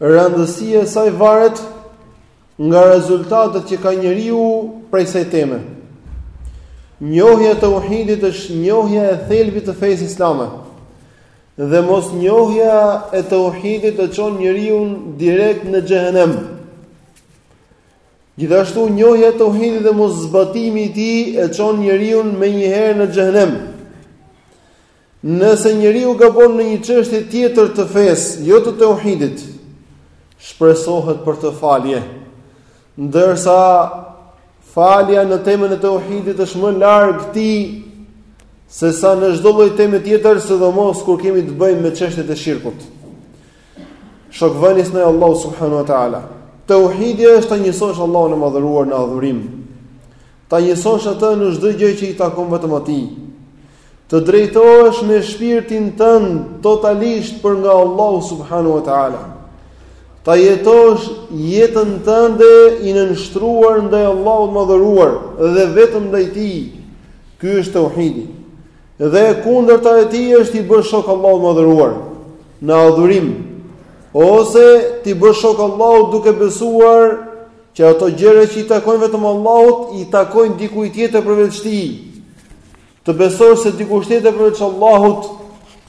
Rëndësia e saj varet nga rezultatet që ka njeriu prej kësaj teme. Njohja e tauhidit është njohja e thelbit të fesë islame. Dhe mos njohja e tauhidit e çon njeriun direkt në xhehenem. Gjithashtu njohja e tauhidit dhe mos zbatimi i tij e çon njeriun menjëherë në xhehenem. Nëse njeriu gabon në një çështje tjetër të fesë, jo të tauhidit, shpresohet për të falje. Ndërsa falja në temën e tauhidit është më larg tij sesa në çdo lloj teme tjetër, sidomos kur kemi të bëjmë me çështjet e shirkut. Shokvënies ndaj Allahut subhanahu wa taala. Tauhidi është ta njësosh Allahun e madhëruar në adhurim. Ta njësosh atë në çdo gjë që i takon vetëm atij. Të drejtohesh me shpirtin tënd totalisht për nga Allahu subhanahu wa taala. Ta jetosh jetën tënde i nënshtruar ndaj Allahut të madhëruar dhe vetëm ndaj tij. Ky është tauhidi. Dhe e kundërta e tij është t'i bësh shok Allahut të madhëruar në adhurim ose t'i bësh shok Allahut duke besuar Që ato gjëra që i takojnë vetëm Allahut, i takojnë dikujt tjetër përveç tij. Të besosh se dikush tjetër përveç Allahut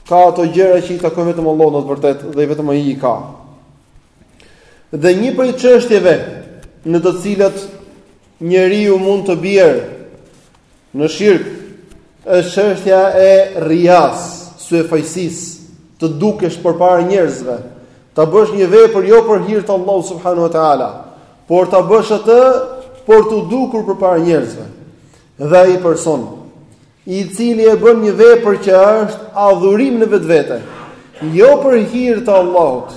ka ato gjëra që i takojnë vetëm Allahut në të vërtetë dhe vetëm ai i ka. Dhe një prej çështjeve në të cilat njeriu mund të bjerë Në shirk është çështja e rijasë, syefaqësisë, të dukesh përpara njerëzve, ta bësh një vepër jo për hir të Allahut subhanahu wa taala, por ta bësh atë për t'u dukur përpara njerëzve. Dhe ai person i cili e bën një vepër që është adhurim në vetvete, jo për hir të Allahut,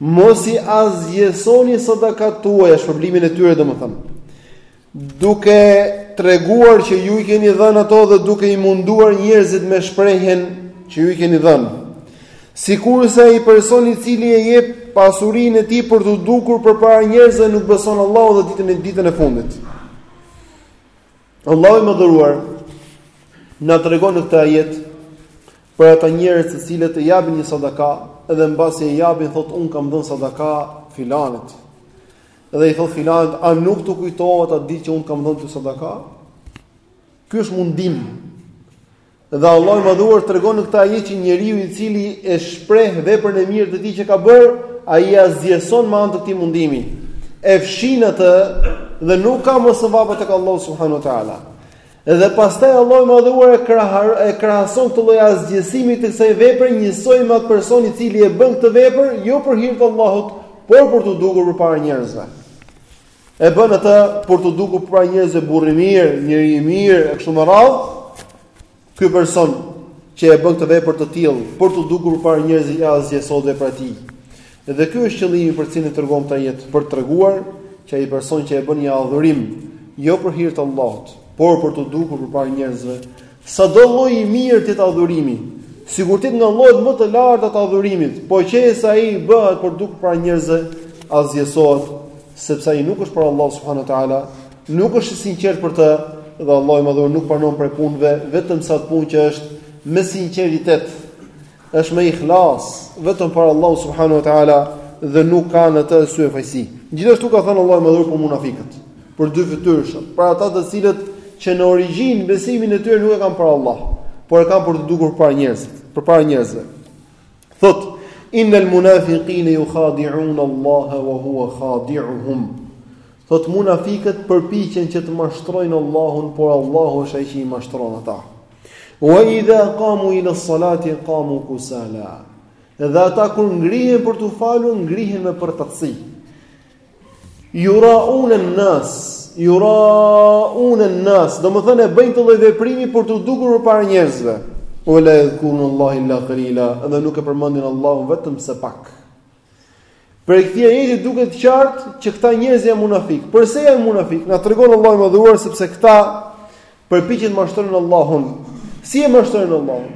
Mos i asgjësoni sadakat tuaja, shpërblimin e tyre domethënë. Duke treguar që ju i keni dhënë ato dhe duke i munduar njerëzit me shprehjen që ju i keni dhënë. Sikurse ai person i cili e jep pasurinë e tij për t'u dukur përpara njerëzve nuk beson Allahun dhe ditën e ditën e fundit. Allahu i madhëruar na tregon në këtë ajet për ata njerëz të cilët e japin një sadaka edhe mbasi e japin thotë unë i kam dhënë sadaka filanit. Dhe i thotë filanit, a nuk të kujtohet atë ditë që unë ta kam dhënë ty sadaka? Ky është mundim. Dhe Allahu i Madhëruar tregon në këtë ajet që njeriu i cili e shpreh veprën e mirë të tij që ka bërë, ai e asgjëson me anë të atij mundimi. E fshin atë dhe nuk ka më sevap tek Allahu subhanahu wa taala. Dhe pastaj Allahu i Madhëruar e krahar e krahason këtë lloj asgjësimi të kësaj vepre njësoj me atë person i cili e bën këtë vepër jo për hir të Allahut, por për t'u dukur përpara njerëzve. e bën atë për t'u dukur para njerëzve burrë i mirë, njeri i mirë e kështu me radhë. Ky person që e bën këtë vepër të tillë për t'u dukur përpara njerëzve i asgjësohet vepra e tij. Dhe ky është qëllimi për cilin tregon këtë ajet, për të treguar që ai person që e bën një adhurim jo për hir të Allahut, por për t'u dukur përpara njerëzve, Sado lloj i mirë të jetë adhurimi, sikur të jetë nga llojet më të larta të adhurimit, po qe se ai bëhet për dukje para njerëzve, asgjësohet, sepse ai nuk është për Allahun subhanahu wa taala, nuk është i sinqertë për të, dhe Allahu i madhëruar nuk pranon prej punëve vetëm se atë punë që është me sinqeritet. është me ihlas vetëm për Allahu subhanahu wa taala dhe nuk ka në të syefaqësi. Gjithashtu ka thënë Allahu i Madhëruar për munafikët, për dyfytyrëshit, për ata të cilët që në origjinë besimin e tyre nuk e kanë për Allah, por e kanë për t'u dukur para njerëzve, përpara njerëzve. Thotë innal munafiqina yukhadi'un Allah wa huwa khadi'uhum. Thotë munafikët përpiqen që të mashtrojnë Allahun, por Allahu është ai që i mashtron ata. Wa idha qamu ila salati qamu kusala. Dhe ata kur ngrihen për t'u falur, ngrihen me përtaci. Yura'un an-nas, yura'un an-nas, domethënë e bëjnë këtë lloj veprimi për t'u dukur përpara njerëzve. Wa la yadhkurun Allaha illa qalila, dhe nuk e përmendin Allahun vetëm se pak. Prej këtij ajeti duket qartë që këta njerëz janë munafikë. Përse janë munafikë? Na tregon Allahu i Madhëruar sepse këta përpiqen të mashtrojnë Allahun. Si e mashtrojnë Allahun?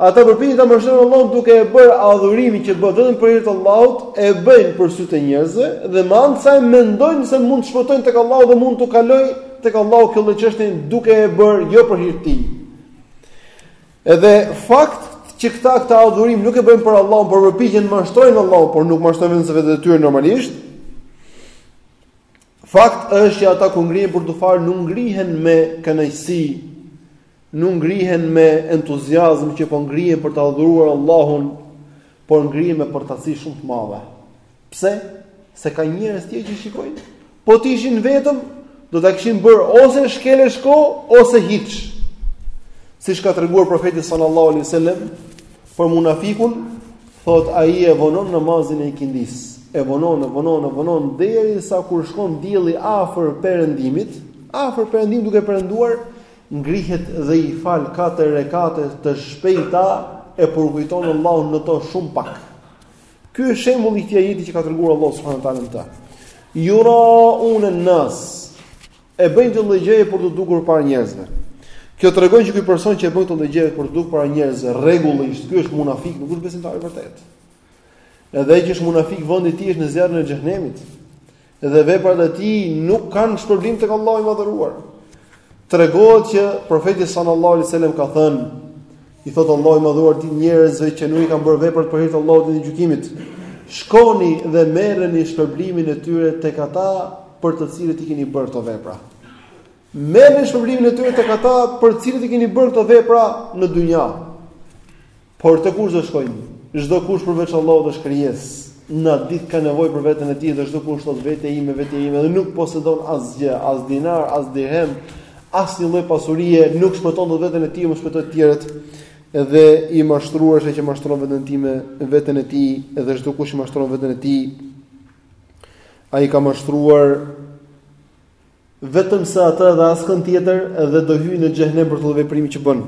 Ata përpiqen ta mashtrojnë Allahun duke e bërë adhurimin që bëhet vetëm për hir të Allahut, e bëjnë për sy të njerëzve dhe me anë të saj mendojnë se mund të shpëtojnë tek Allahu dhe mund t'u kalojë tek Allahu kjo lloj çështje duke e bërë jo për hir të tij. Edhe fakt që këta këtë adhurim nuk e bëjnë për Allahun, por përpiqen të mashtrojnë Allahun, por nuk mashtrojnë vetëm se veten e tyre normalisht. Fakt është që ata kur ngrihen për t'u falur nuk ngrihen me kënaqësi, nuk ngrihen me entuziazëm që po ngrihen për të adhuruar Allahun, por ngrihen me përtaci shumë të madhe. Pse? Se ka njerëz të tjerë që shikojnë. Po të ishin vetëm, do ta kishin bër ose shkel e shko ose hiç. Siç ka treguar profeti sallallahu alaihi wasallam për munafikun, thot ai e vonon namazin e ikindis. E vonon, e vonon, e vonon deri sa kur shkon dielli afër perëndimit, afër perëndim duke perënduar, ngrihet dhe i fal katër rekate të shpejta e përkujton Allahun në to shumë pak. Ky është shembulli i këtij ajeti që ka treguar Allahu subhanahu wa taala për ta. Yuraun an-nas. E bëjnë këtë lloj gjëje për t'u dukur para njerëzve. Kjo tregon që ky person që e bën këtë lloj gjëje për t'u dukur para njerëzve rregullisht, ky është munafik, nuk është besimtar i vërtetë. Edhe ai që është munafik vendi i tij është në zjarrin e xhehenemit. edhe veprat e tij nuk kanë shpërblim tek Allahu i madhëruar. Tregohet që profeti sallallahu alaihi wasallam ka thënë i thot Allahu i madhëruar atyre njerëzve që nuk i kanë bërë veprat për hir të Allahut ditën e gjykimit. Shkoni dhe merreni shpërblimin e tyre tek ata për të cilët i keni bërë këto vepra. Merreni shpërblimin e tyre tek ata për të cilët i keni bërë këto vepra në dynja. Por te kush do shkojnë? Çdo kush përveç Allahut është krijesë. Në atë ditë ka nevojë për veten e tij dhe çdo kush thotë vetja ime, vetja ime edhe nuk posedon asgjë, as dinar, as dirhem, asnjë lloj pasurie, nuk shpëton dot veten e tij, jo më shpëtojë të tjerët. Dhe i mashtruar është ai që mashtron veten time, veten e tij dhe çdo kush që mashtron veten e tij, ai ka mashtruar vetëm se atë dhe askënd tjetër dhe do hyjë në xhehenem për këtë veprimin që bën.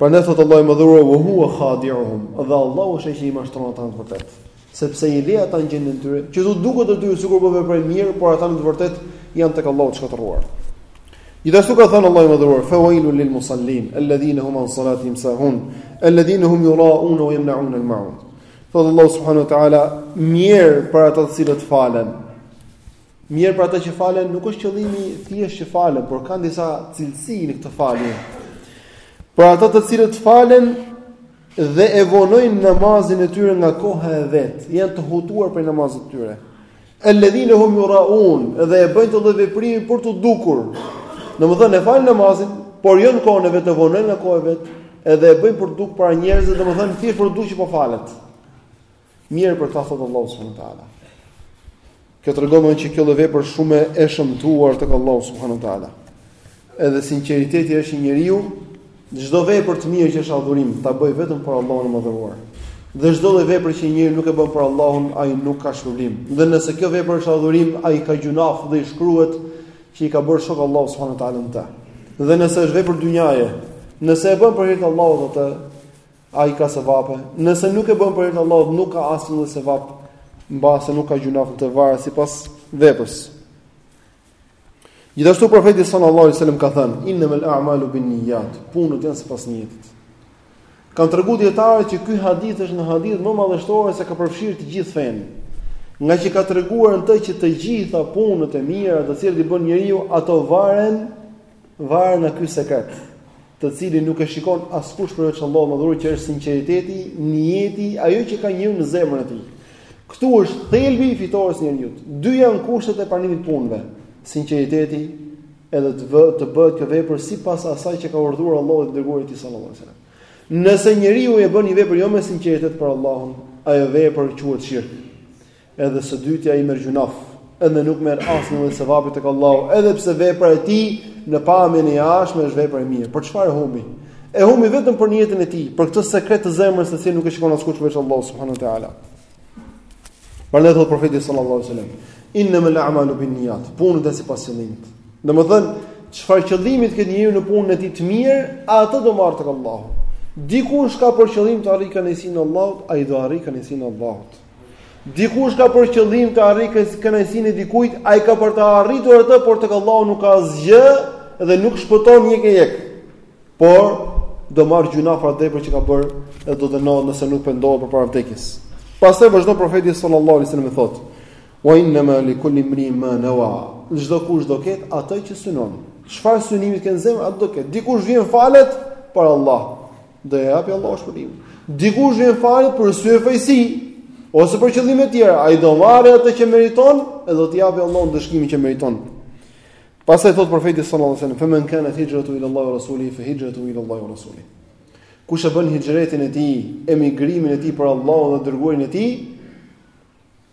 Prandaj thot Allahu i madhëruar wa huwa khadi'uhum, dhe Allahu është ai që i mashtron ata në të vërtetë, sepse i le ata në gjendjen e tyre, që do duket atyre sikur po veprojnë mirë, por ata në të vërtetë janë tek Allahu të shkatërruar. Gjithashtu ka thënë Allahu i madhëruar fa wailu lil musallin alladhina hum an salatihim sahun alladhina hum yura'un wa yamna'un al ma'un. Thot Allahu subhanahu wa ta'ala, mjerë për ata të cilët falen, Mjerë për ata që falen, nuk është qëllimi thjesht që falen, por kanë disa cilësi në këtë falje. Për ata të cilët falen dhe e vonojnë namazin e tyre nga koha e vet, janë të hutuar për namazin e tyre. Alladhina hum yuraun, dhe e bëjnë këtë lloj veprimi për t'u dukur. Domethënë e falin namazin, por jo në kohën e vet, e vonojnë nga koha e vet, edhe e bëjnë për t'u dukur para njerëzve, domethënë thjesht për t'u dukur që po falet. Mjerë për ta thotë Allahu subhanahu wa taala. Kjo tregon që kjo lloj vepër është shumë e shëmtuar tek Allahu subhanahu wa taala. Edhe sinqeriteti është që njeriu, çdo vepër të mirë që është adhurim, ta bëjë vetëm për Allahun e madhëruar. Dhe çdo lloj vepër që njeriu nuk e bën për Allahun, ai nuk ka shpërblim. Dhe nëse kjo vepër është adhurim, ai ka gjunaf dhe i shkruhet që i ka bërë shok Allahut subhanahu wa taala në të. Dhe nëse është vepër dynjaje, nëse e bën për hir të Allahut atë, Ai ka sevape. Nëse nuk e bën për hir të Allahut, nuk ka asnjë lloj sevap, mbase nuk ka gjynaf, varet sipas veprës. Gjithashtu profeti sallallahu alajhi wasallam ka thënë: "Innamal a'malu binniyat", punët janë sipas niyetit. Kan treguar dietarët që ky hadith është një hadith më madhështor se ka përfshirë të gjithë fenë. Ngaqë ka treguar në të që të gjitha punët e mira të cilat i bën njeriu, ato varen varen nga ky sekret. të cilin nuk e shikon askush përveç Allahut të Madhëruar që është sinqeriteti, niyeti, ajo që ka njeriu në zemrën e tij. Këtu është thelbi i fitores së njeriu. Dy janë kushtet e pranimit të punëve. Sinqeriteti edhe të bë, të bëhet kjo vepër sipas asaj që ka urdhëruar Allahu dhe i dërguari i tij sallallahu alajhi wasallam. Nëse njeriu e bën një vepër jo me sinqeritet për Allahun, ajo vepër quhet shirk. Edhe së dyti ai merr gjynaf, edhe nuk merr asnjë lloj sevapi tek Allahu, edhe pse vepra e tij në pamjen e jashtme është vepër e mirë. Për çfarë e humbi? E humbi vetëm për niyetin e tij, për këtë sekret të zemrës të cilin nuk e shikon askush veç Allahut subhanahu wa taala. Prandaj thot profeti sallallahu alaihi wasallam, "Innamal a'malu binniyyat." Punët janë sipas qëllimit. Domethën, çfarë qëllimi të ketë njeriu në punën e tij të mirë, atë do marrë tek Allahu. Dikush ka për qëllim të arrijë kënaqësinë e Allahut, ai do arrijë kënaqësinë e Allahut. Dikush ka për qëllim të arrijë kënaqësinë e dikujt, ai ka për ta arritur atë, por tek Allahu nuk ka asgjë dhe nuk shpëton një e jek. Por do marrë gjynah për veprën që ka bërë dhe do dënohet nëse nuk pendohet përpara vdekjes. Pastaj vazhdon profeti sallallahu alajhi wasallam thotë: "Wa inna ma li kulli imriin ma nawa." Çdokush do ketë atë që synon. Çfarë synimi ke në zemër, atë do ketë. Dikush vjen falet për Allah. Do ia japë Allahu shpërblimin. Dikush vjen falet për sy e faqësi ose për qëllime të tjera, ai do marrë atë që meriton dhe do t'i japë Allahu ndëshkimin që meriton. Pastaj thot profeti sallallahu alajhi wasallam, "Faman kanat hijratuhu ila Allahi wa rasulihi fa hijratuhu ila Allahi wa rasulihi." Kush e bën hixhretin e tij, emigrimin e tij për Allahun dhe dërguarin e tij,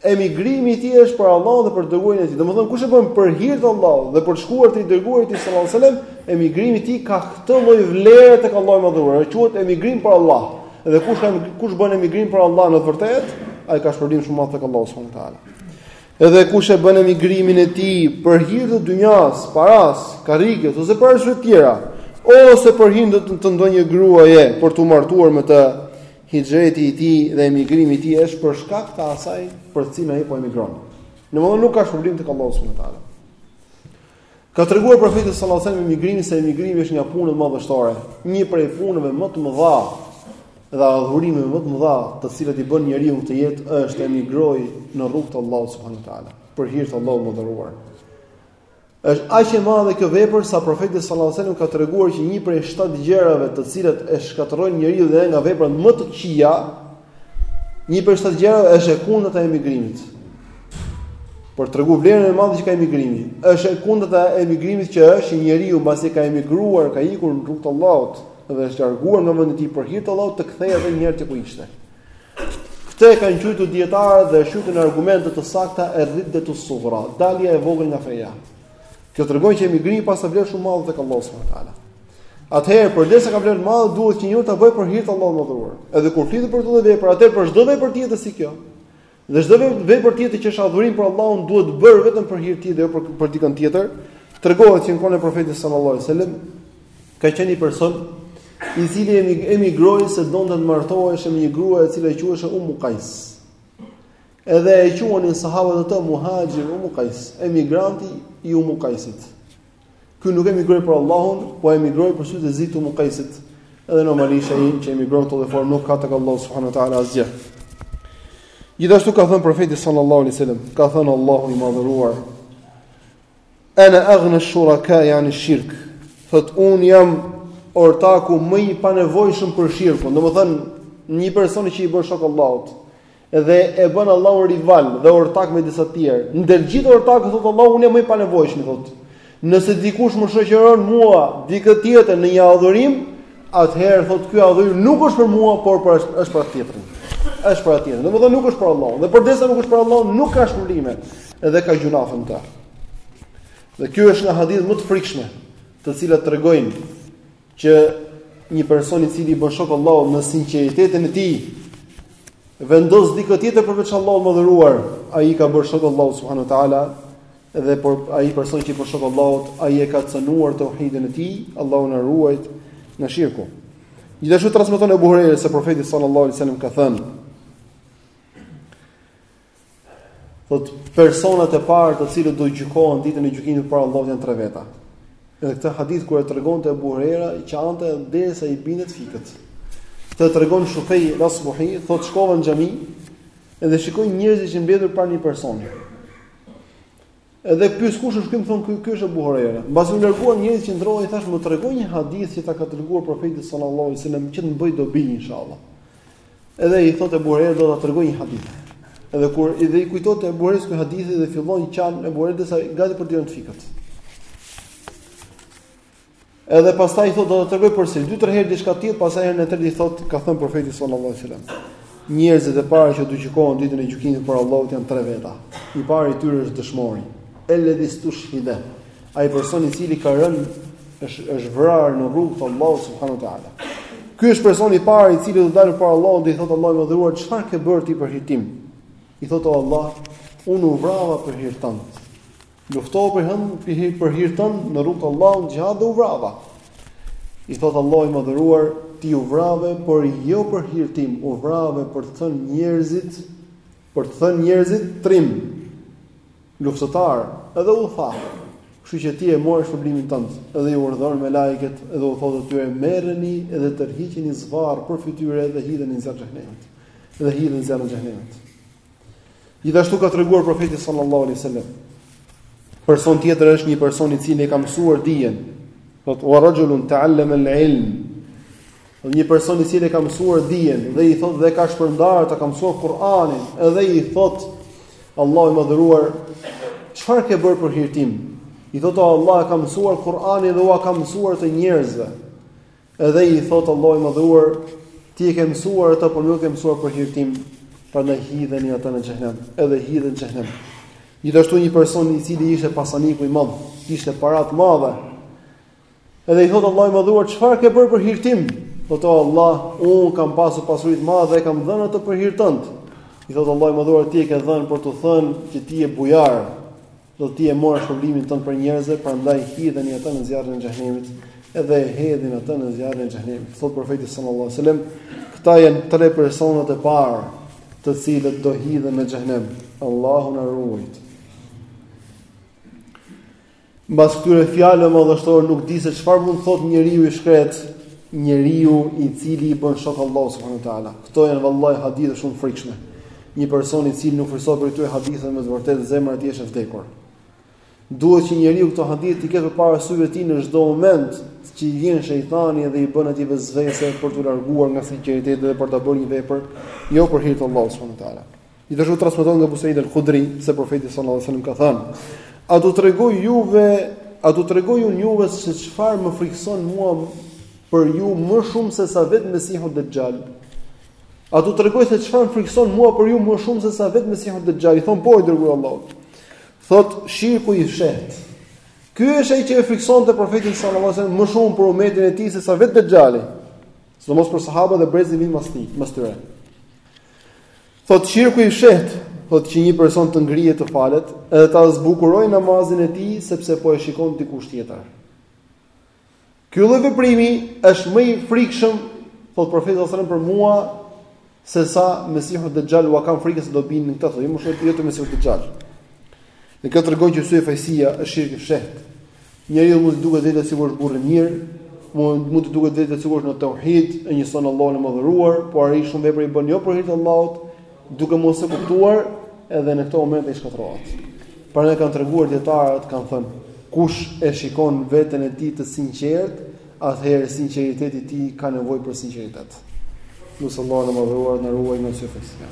Emigrimi i tij është për Allahun dhe për të dërguarin e tij. Domethënë kush e bën për hir të Allahut dhe për të shkuar te i dërguari i tij sallallahu alajhi wasallam, emigrimi i tij ka këtë lloj vlere tek Allahu i Madhëruar. Ai quhet emigrim për Allah. Dhe kush ka kush bën emigrim për Allah në të vërtetë, ai ka shpërblim shumë të madh tek Allahu subhanahu wa taala. Edhe kush e bën emigrimin e tij për hir të dynjas, paras, karriges ose për arsye të tjera, ose për hir të ndonjë gruaje për t'u martuar me të, Hixhreti i tij dhe emigrimi i tij është për shkak të asaj për të cilën ai po emigron. Domthonë nuk ka shpërblim tek Allahu subhanahu wa taala. Ka treguar profeti sallallahu alajhi wasallam emigrimin se emigrimi është një punë madhështore, një prej punëve më të mëdha dhe adhurimeve më të mëdha të cilat i bën njeriu në jetë është të emigrojë në rrugt të Allahut subhanahu wa taala, për hir të Allahut të Madhëruar. Është aq e madhe kjo vepër sa profeti sallallahu alajhi wasallam ka treguar që një prej shtatë gjërave të cilat e shkatërrojnë njeriun dhe janë nga veprat më të këqija, një prej shtatë gjërave është e kundërta e emigrimit. Për tregu vlerën e madhe që ka emigrimi. Është e kundërta e emigrimit që është njeriu mbasi ka emigruar, ka ikur në rrugt të Allahut dhe është larguar nga vendi i tij për hir të Allahut të kthehet edhe një herë ku ishte. Këtë e kanë quajtur dietarët dhe është quajtur në argumente të sakta e rriddetu sugra, dalja e vogël nga feja. Kjo tregon që emigrimi paska vlerë shumë të madhe tek Allahu subhanahu wa taala. Atëherë, përderisa ka vlerë të madhe, duhet që njeriu ta bëjë për hir të Allahut të madhëruar. Edhe kur flitet për këtë vepër, atëherë për çdo vepër tjetër si kjo. Dhe çdo vepër tjetër që është adhurim për Allahun duhet bërë vetëm për hir të tij dhe jo për për dikën tjetër. Tregohet se në kohën e profetit sallallahu alajhi wasallam ka qenë një person i cili emigroi se donte të martohej me një grua e cila quhej Ummu Qais. Edhe e quanin sahabët atë Muhajir Ummu Qais, emigranti i Ummu Qaisit. Ky nuk emigroi për Allahun, po emigroi për sytë e zi të Ummu Qaisit. Edhe normalisht ai që emigron në këtë lloj forme nuk ka tek Allahu subhanahu wa taala asgjë. Gjithashtu ka thënë profeti sallallahu alaihi wasallam, ka thënë Allahu i madhëruar: "Ana aghna ash-shuraka ani shirk." Thot un jam ortaku më i panevojshëm për shirkun. Domethënë, një person që i bën shok Allahut, dhe e bën Allahun rival dhe ortak me disa të tjerë. Ndër gjithë ortakët thotë Allahu unë jam më i panevojshmi thotë. Nëse dikush më shoqëron mua dikë tjetër në një adhurim, atëherë thotë ky adhurim nuk është për mua, por është për atë tjetrin. Është për atë tjetrin. Domethënë nuk është për Allahun. Dhe përderisa nuk është për Allahun, nuk ka shpërblime. Edhe ka gjynah në ta. Dhe kjo është nga hadithet më të frikshme, të cilat tregojnë që një person i cili i bën shok Allahut në sinqeritetin e tij vendos dikë tjetër përveç Allahut të madhëruar, ai ka bërë shok Allahut subhanuhu teala dhe por ai person që i bën shok Allahut, ai e ka cënuar tauhidin e tij, Allahu na ruajt nga shirku. Gjithashtu transmeton Ebu Hurejra se profeti sallallahu alaihi wasallam ka thënë: Thot personat e parë të cilët do gjykohen ditën e gjykimit para Allahut janë tre veta. Edhe këtë hadith kur e tregonte Abu Huraira, qante derisa i binte të fikët. Këtë tregon Shufej Asbuhi, thot shkova në xhami dhe shikoj njerëzit që mbledhur para një personi. Edhe pyes kush është ky, më thon ky, ky është Abu Huraira. Mbasi u larguan njerëzit qëndrova, i thash më trego një hadith që ta ka treguar profeti sallallahu alaihi wasallam që të më bëj dobi inshallah. Edhe i thotë Abu Huraira do ta tregoj një hadith. Edhe kur edhe i kujtohet Abu Hurairas ky hadithi dhe fillon qan Abu Huraira derisa gati për t'i rënë të fikët. Edhe pastaj thotë do ta tregoj përsëri dy tre herë diçka tjetër, pastaj herën e tretë i thotë ka thënë profeti sallallahu alajhi wasallam. Njerëzit e parë që do gjykohen ditën e gjykimit para Allahut janë tre veta. I pari i tyre është dëshmori. Elladhi stushhida. Ai person i cili ka rënë është është vrarë në rrugt të Allahut subhanahu wa taala. Ky është personi i parë i cili do dalë para Allahut dhe i thotë Allahu i madhëruar çfarë ke bërë ti për hir tim? I thotë o Allah, unë u vrava për hir tënd. Luftova për hir, për hir për hir tënd në rrugë të Allahut në xhihad dhe u vrava. I thot Allahu i madhëruar, ti u vrave, por jo për hir tim, u vrave për të thënë njerëzit, për të thënë njerëzit trim. Luftëtar, edhe u tha. Kështu që ti e more shpërblimin tënd, edhe i urdhëron melaiket, edhe u thotë atyre merreni edhe tërhiqeni zvarr për fytyrë dhe hidheni në zjarrin e xhenemit. Dhe hidheni në zjarrin e xhenemit. Gjithashtu ka treguar profeti sallallahu alaihi wasallam. Person tjetër është një person i cili e ka mësuar dijen. Thot wa rajulun ta'allama al-ilm. Dhe një person i cili e ka mësuar dijen dhe i thot dhe ka shpërndarë atë, ka mësuar Kur'anin, edhe i thot Allahu i madhëruar, çfarë ke bërë për hir tim? I thot Allah e kam mësuar Kur'anin dhe ua kam mësuar atë njerëzve. Edhe i thotë Allahu i Madhëruar, ti e ke mësuar atë, por nuk e ke mësuar për hir tim, prandaj hidheni atë në xhenem, edhe hidhet në xhenem. Gjithashtu një person i cili ishte pasanik i madh, kishte para të mëdha. Edhe i thotë Allahu i Madhëruar, çfarë ke bërë për hir tim? Po thotë o Allah, un kam pasur pasuri të madhe, kam dhënë atë për hir tënd. I thotë Allahu i Madhëruar, ti e ke dhënë për të thënë që ti je bujar. Dhe ti e more shpërblimin tënd prej njerëzve, prandaj hidheni atë në zjarrin e xhenemit, edhe e hedhin atë në zjarrin e xhenemit. Thot profeti sallallahu alajhi wasallam, këta janë tre personat e parë, të cilët do hidhen në xhenem. Allahu na ruajt. Mbas këtyre fjalëve madhështore nuk di se çfarë mund të thotë njeriu i shkret, njeriu i cili i bën shok Allahut subhanahu wa taala. Këto janë vallahi hadithe shumë të frikshme. Një person i cili nuk frikësohet prej këtyre haditheve me të vërtetë zemra e tij është e vdekur. Duhet që njeriu këto hadithe t'i ketë përpara syve të tij në çdo moment që i vjen shejtani dhe i bën atij vesvese për t'u larguar nga sinqeriteti dhe për ta bërë një vepër jo për hir të Allahut subhanahu wa taala. Gjithashtu transmeton nga Abu Said al-Khudri se profeti sallallahu alajhi wasallam ka thënë: "A do t'ju tregoj juve, a do t'ju tregoj unë juve se çfarë më frikson mua për ju më shumë se sa vetë Mesihu Dejjal?" A t'ju tregoj se çfarë më frikson mua për ju më shumë se sa vetë Mesihu Dexhal? I thon po i dërguar i Allahut. Thot shirku i fshehtë. Ky është ai që e friksonte profetin sallallahu alajhi wasallam më shumë për umetin e tij se sa vetë Dexhali. Sidomos për sahabët dhe brezat që vinë mas tij, mas tyre. Thot shirku i fshehtë, thot që një person të ngrihet të falet dhe ta zbukurojë namazin e tij sepse po e shikon dikush tjetër. Ky lloj veprimi është më i frikshëm, thotë profeti sallallahu alajhi wasallam për mua, se sa Mesihu Dexhal ua kam frikën se do bini në këtë thotë, më shumë jo te Mesihu Dexhal. Kjo tregon që syefaqësia është shirk i fshehtë. Njeriu mund t'i duket vetja sikur është burrë i mirë, mund mund t'i duket vetja sikur është në tauhid, e njëson Allahun e madhëruar, por ai shumë vepra i bën jo për hir të Allahut, Duke mos e kuptuar, edhe në këtë moment ai shkatërrohet. Prandaj kanë treguar dijetarët, kanë thënë, kush e shikon veten e tij të sinqert, atëherë sinqeriteti i tij ka nevojë për sinqeritet. Lus Allahun e madhëruar të na ruajë nga syefaqësia.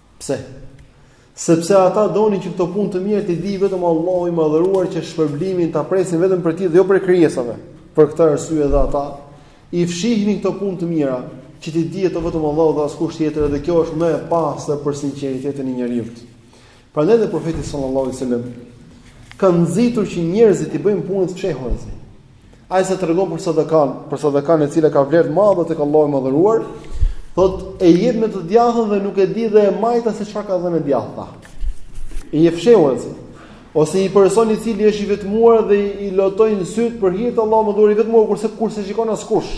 Pse? Sepse ata donin që këto punë të mira t'i dijë vetëm Allahu i madhëruar që shpërblimin ta presin vetëm prej tij dhe jo prej krijesave. Për këtë arsye edhe ata i fshihnin këto punë të mira që t'i dijë ato vetëm Allahu dhe askush tjetër dhe kjo është më e pastër për sinqeritetin e njeriut. Prandaj dhe profeti sallallahu alajhi wasallam ka nxitur që njerëzit të bëjnë punë të fshehura. Ai siç tregon për sadakan, për sadakan e cila ka vlerë të madhe tek Allahu i Madhëruar, thotë e jep me të djathtën dhe nuk e di dhe e majta se çfarë ka dhënë e djathta. E jep fshehurazi ose një person i cili është i vetmuar dhe i lotojnë sytë për hir të Allahut të madhëruar i vetmuar kur s'e kur s'e shikon askush.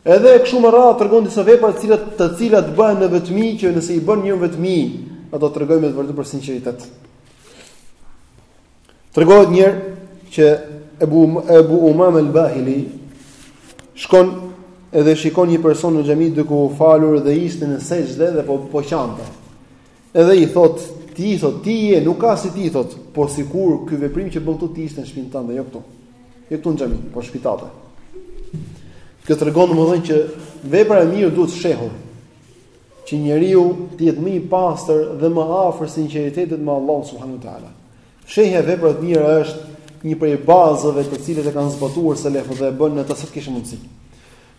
Edhe kështu me radhë tregon disa vepra të cilat të cilat bëhen në vetmi që nëse i bën në vetmi, ato tregojnë me të vërtetë për sinqeritet. Tregohet një herë që Ebu Ebu Umame el-Bahili shkon edhe shikon një person në xhami duke u falur dhe ishte në sexhde dhe po po qante. Edhe i thot, ti i thot, ti je, nuk ka si ty i thot, po sikur ky veprim që bën këtu të ishte në shpinë tënde, jo këtu. Jo këtu në xhami, po në shpi tënde. Kjo tregon domethënë që vepra e mirë duhet fshehur. që njeriu të jetë më i pastër dhe më afër sinqeritetit me Allahun subhanehu teala. Fshehja e veprave të mira është një prej bazave të cilat e kanë zbatuar selefët dhe e bënin atë sa të kishin mundësi.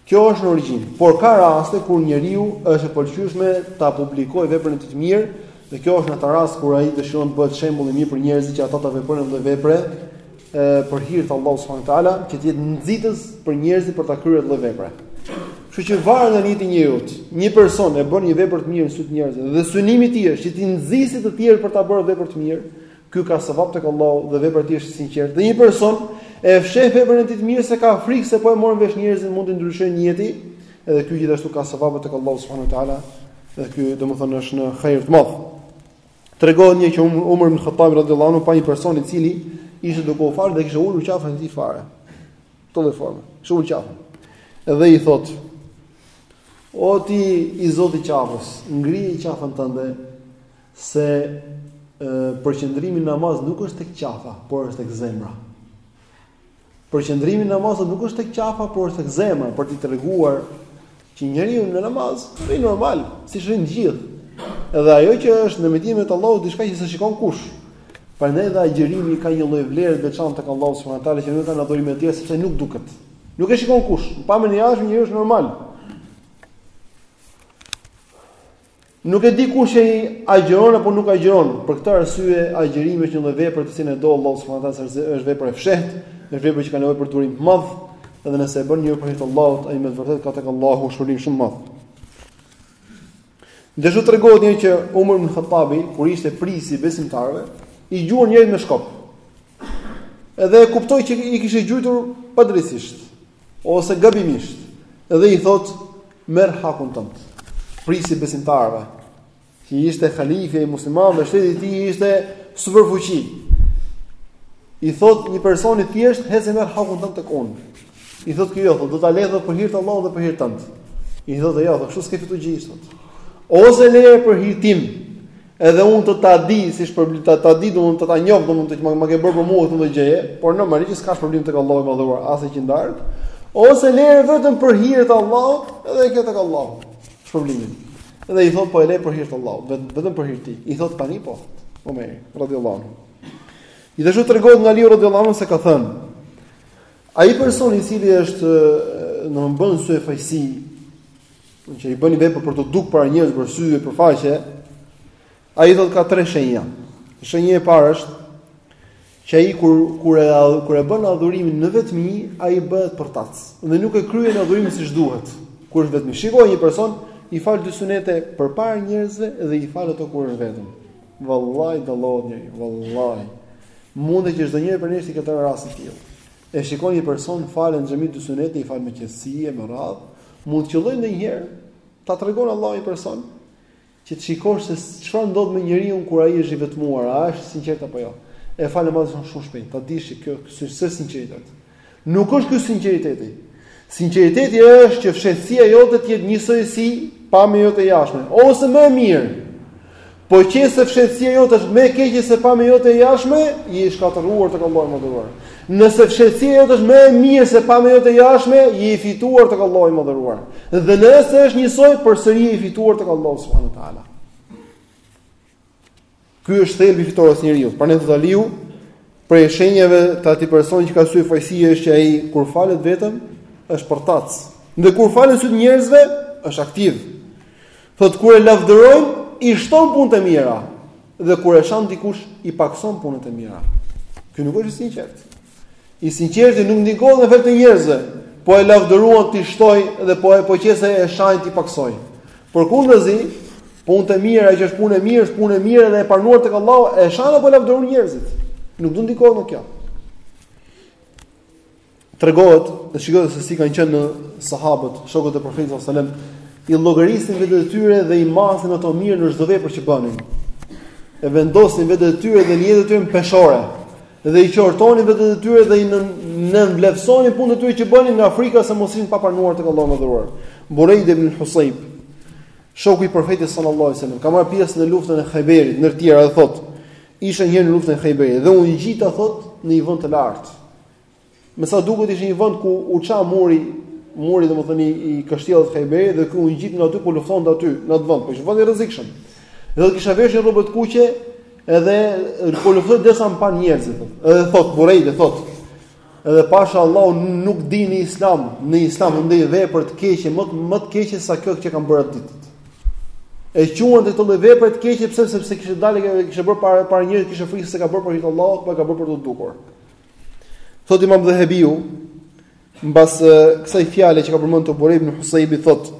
Kjo është në origjinë, por ka raste kur njeriut është e pëlqyeshme ta publikojë veprën e tij të mirë, dhe kjo është në atë rast kur ai dëshiron të bëhet shembull i mirë për njerëzit që ata ta veprojnë atë vepër për hir të Allahut subhanahu wa taala, që të jetë nxitës për njerëzit për ta kryer këtë vepër. Kështu që varet nga nijeti i njeriut. Një person e bën një vepër të mirë në sy të njerëzve dhe synimi i tij është që të nxisë të tjerë për ta bërë vepër të mirë, ky ka sevap tek Allahu dhe vepra e tij është e sinqertë. Dhe një person e fsheh veprën e tij të mirë se ka frikë se po e morën vesh njerëzit mund të ndryshojë nijeti, edhe ky gjithashtu ka sevap tek Allahu subhanahu wa taala, dhe ky domethënë është në hair të madh. Tregohet njëherë që Umar ibn Khattab radhiyallahu anhu pa një person i cili ishte duke u falë dhe kishte ulur qafën e tij fare. Këtë lloj forme. Kishte ulur qafën. Edhe i thot: O ti i zoti i qafës, ngrije qafën tënde se përqendrimi në namaz nuk është tek qafa, por është tek zemra. Përqendrimi në namaz nuk është tek qafa, por është tek zemra për t'i treguar që njeriu në namaz është normal, siç rrinë të gjithë. Edhe ajo që është mes tij dhe Allahut diçka që s'e shikon kush. Prandaj dhe agjërimi ka një lloj vlere të veçantë tek Allahu subhanahu wa taala që nuk e kanë adhurimet e tjera sepse nuk duket. Nuk e shikon kush. Në pamjen e jashtme njeriu është normal. Nuk e di kush a agjëron apo nuk agjëron. Për këtë arsye agjërimi është një lloj vepre të cilën e do Allahu subhanahu wa taala, se është vepër e fshehtë, është vepër që ka nevojë për durim të madh, edhe nëse e bën një për hir të Allahut, ai me të vërtetë ka tek Allahu shpërblim shumë të madh. Gjithashtu tregohet njëherë që Umar ibn Khattabi kur ishte prijësi i besimtarëve, i gjuan njërit me shkop. Edhe e kuptoi që i kishte gjujtur padrejtësisht. Ose gabimisht, dhe i thot, merr hakun tënd. Prijësi i besimtarëve, që ishte halifja i muslimanëve, shteti i tij ishte superfuqi. I thot një personi të thjeshtë, hec e merr hakun tënd tek unë. I thot ky, jo, thot, do ta lejë dhe për hir të Allahut dhe për hir tënd. I thot ai, jo, thot, kështu s'ke fitu gjë, thot. Ose leje për hir tim, Edhe unë të ta di, si shpërblim ta ta di, domethënë ta njoh, domethënë ke bërë për mua këtë gjë, por normalisht që s'ka shpërblim tek Allahu i madhuar, se e ke ndarë, ose lere vetëm për hir të Allahut, edhe ke tek Allahu. Shpërblimin. Edhe i thot po e le për hir të Allahut, vetëm vetëm për hir të tij. I thot tani po. Omeri radhiyallahu anhu. Gjithashtu tregohet nga Ali radhiyallahu anhu se ka thënë Ai person i cili është domethënë syefaqës që i bën veprat për t'u duk para njerëzve për sy e për faqe, ai thot ka tre shenja. Shenja e parë është që ai kur kur e kur e bën adhurimin në vetmi, ai bëhet përtac dhe nuk e kryen adhurimin siç duhet. Kur është vetmi, shikoje një person i fal dy sunete përpara njerëzve dhe i fal ato kur është vetëm. Vallahi dallohet njeriu, vallahi. Mundet që çdo njeri prej nesh të ketë raste të tillë. E shikon një person falet në xhami dy sunete i fal me qetësi e me radhë, mund të qëllojë ndonjëherë ta tregon Allahu një person që të shikosh se çfarë ndodh me njeriun kur ai është i vetmuar, a është i sinqertë apo jo. E fal namazin shumë shpejt, ta dish që kjo s'është sinqeritet. Nuk është ky sinqeriteti. Sinqeriteti është që fshehtësia jote të jetë njësoj si pamja jote e jashtme, ose më e mirë. Po qe se fshehtësia jote është më e keqe se pamja jote e jashtme, je i shkatërruar tek Allahu i Madhëruar. Nëse fshehtësia jote është më e mirë se pamja jote e jashtme, je i fituar tek Allahu i Madhëruar. Dhe nëse është njësoj, përsëri je i fituar tek Allahu subhanahu wa taala. Ky është thelbi i fitores njeriu. Prandaj thotë Aliu Prej shenjave të atij personi që ka syefaqësi është që ai kur falet vetëm është përtac. Dhe kur falet në sy të njerëzve është aktiv. Thotë kur e lavdërojnë i shton punët e mira dhe kur e shan dikush i pakëson punët e mira. Ky nuk është i sinqertë. I sinqerti nuk ndikohet nga fjalët e njerëzve, po e lavdëruan t'i shtojë dhe po e po qe se e shajnë t'i pakësojë. Përkundazi, punët e mira që është punë e mirë, është punë e mirë dhe e pranuar tek Allahu, e shajnë apo e lavdërojnë njerëzit. Nuk do ndikohet me kjo. Tregohet, shikoje se si kanë qenë sahabët, shokët e Profetit sallallahu alajhi wasallam, i llogarisnin vetet e tyre dhe i masnin ato mirë në çdo vepër që bënin. E vendosnin vetet e tyre dhe në jetën e tyre peshore. dhe i qortonin vetet e tyre dhe i nënvlerësonin punët e tyre që bënin nga frika se mos ishin të papranuara tek Allahu i Madhëruar. Burejde ibn Husayb, shoku i profetit sallallahu alaihi wasallam, ka marrë pjesë në luftën e Khayberit, ndër të tjera edhe thotë, isha një herë në luftën e Khayberit dhe u ngjita thotë në një vend të lartë. Me sa duket ishte një vend ku u ça muri, muri domethënë i, i kështjellës të Khayberit dhe ku u ngjit nga aty ku luftonte aty në atë vend, por ishte vend i rrezikshëm. Edhe thotë kisha veshë rrobë të kuqe edhe po luftoja derisa më panë njerëzit. Edhe thotë Burejde thotë, edhe pasha Allahun nuk di në islam, në islam ndonjë vepër të keqe, më më të keqe se kjo që kam bërë atë ditë. E quante këtë vepër të keqe pse sepse kishte dalë kishte bërë para para njerëzve kishte frikë se ka bërë për hir të Allahut, apo ka bërë për të dukur. Thotë Imam Dhehebiu, mbas kësaj fjale që ka përmendur Burejde ibn Husejbi, thotë,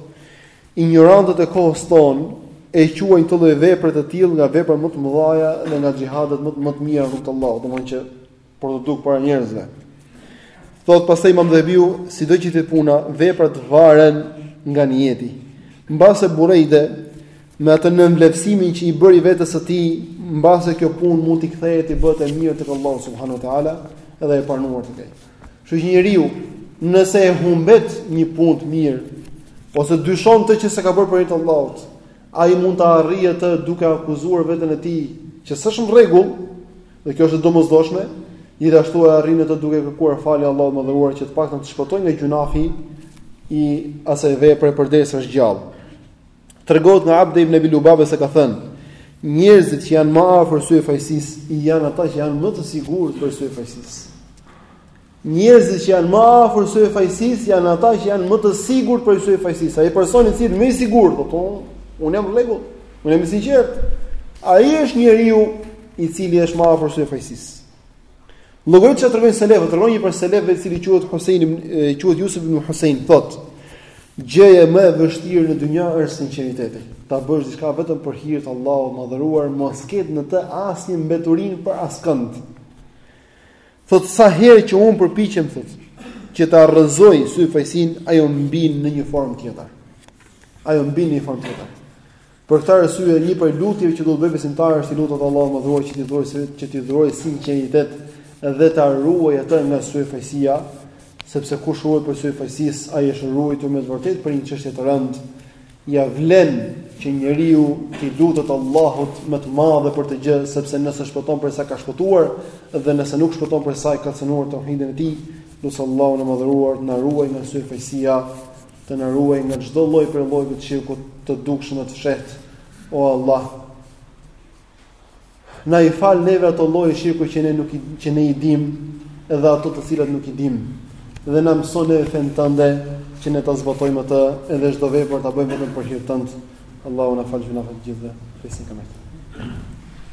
injorantët e kohës tonë e quajnë këtë lloj vepre të tillë nga veprat më të mëdhaja dhe nga xhihadet më më të mira në rrugë të Allahut, domethënë që për të duk para njerëzve. Thotë pastaj Imam Dhehebiu, sido që të jetë puna, veprat varen nga nijeti. Mbase Burejde me atë nënvlefsimin që i bëri vetes së tij, mbase kjo punë mund t'i kthehet i bëhet e mirë tek Allahu subhanahu wa taala dhe e pranuar tek ai. Kështu që njeriu nëse e humbet një punë të mirë ose dyshon në të që s'e ka bërë për hir të Allahut, ai mund ta arrijë atë duke akuzuar veten e tij që s'është në rregull, dhe kjo është e domosdoshme, gjithashtu e arrin atë duke kërkuar falje Allahut të Madhëruar që të paktën të shpëtojë nga gjunafi i asaj vepre përderisa është gjallë. Tregohet nga Abde ibn Ebi Lubabe se ka thënë: Njerëzit që janë më afër syefaqësisë janë ata që janë më të sigurt prej syefaqësisë. Njerëzit që janë më afër syefaqësisë janë ata që janë më të sigurt prej syefaqësisë. Ai person i cili më i sigurt, po po, unë jam në rregull, unë jam i sinqertë. Ai është njeriu i cili është më afër syefaqësisë. Llogarit ça tregojnë selefët, tregon një prej selefëve i cili quhet Husejn, quhet Jusuf ibn Husejn thotë Gjëja më e vështirë në dunja është sinqeriteti. Ta bësh diçka vetëm për hir të Allahut të Madhëruar, mos ketë në të asnjë mbeturinë për askënd. Thotë sa herë që unë përpiqem thotë që ta rrëzoj syefaqësinë, ajo mbin në një formë tjetër. Ajo mbin në një formë tjetër. Për këtë arsye, një prej lutjeve që duhet të bëjë besimtari është t'i lutet Allahut të Madhëruar që t'i dhurojë se që t'i dhurojë sinqeritet dhe ta ruajë atë nga syefaqësia, sepse kush ruhet prej syefaqësisë, ai është ruajtur me të vërtetë prej një çështje të rëndë. Ia vlen që njeriu t'i lutet Allahut me të madhe për këtë gjë, sepse nëse shpëton prej saj ka shpëtuar dhe nëse nuk shpëton prej saj e ka cënuar teuhidin e tij, lus Allahun e madhëruar të na ruajë nga syefaqësia. Të na ruajë nga çdo lloj prej llojeve të shirkut, të dukshëm e të fshehtë, o Allah. Na i fal neve ato lloje shirku që ne nuk i që ne i dimë, edhe ato të cilat nuk i dimë. Dhe na mëso neve fenë tënde që ne ta zbatojmë atë, edhe çdo vepër ta bëjmë vetëm për hir tënd. Allahu na i faltë gjunafet të gjithëve. Fesin kamë.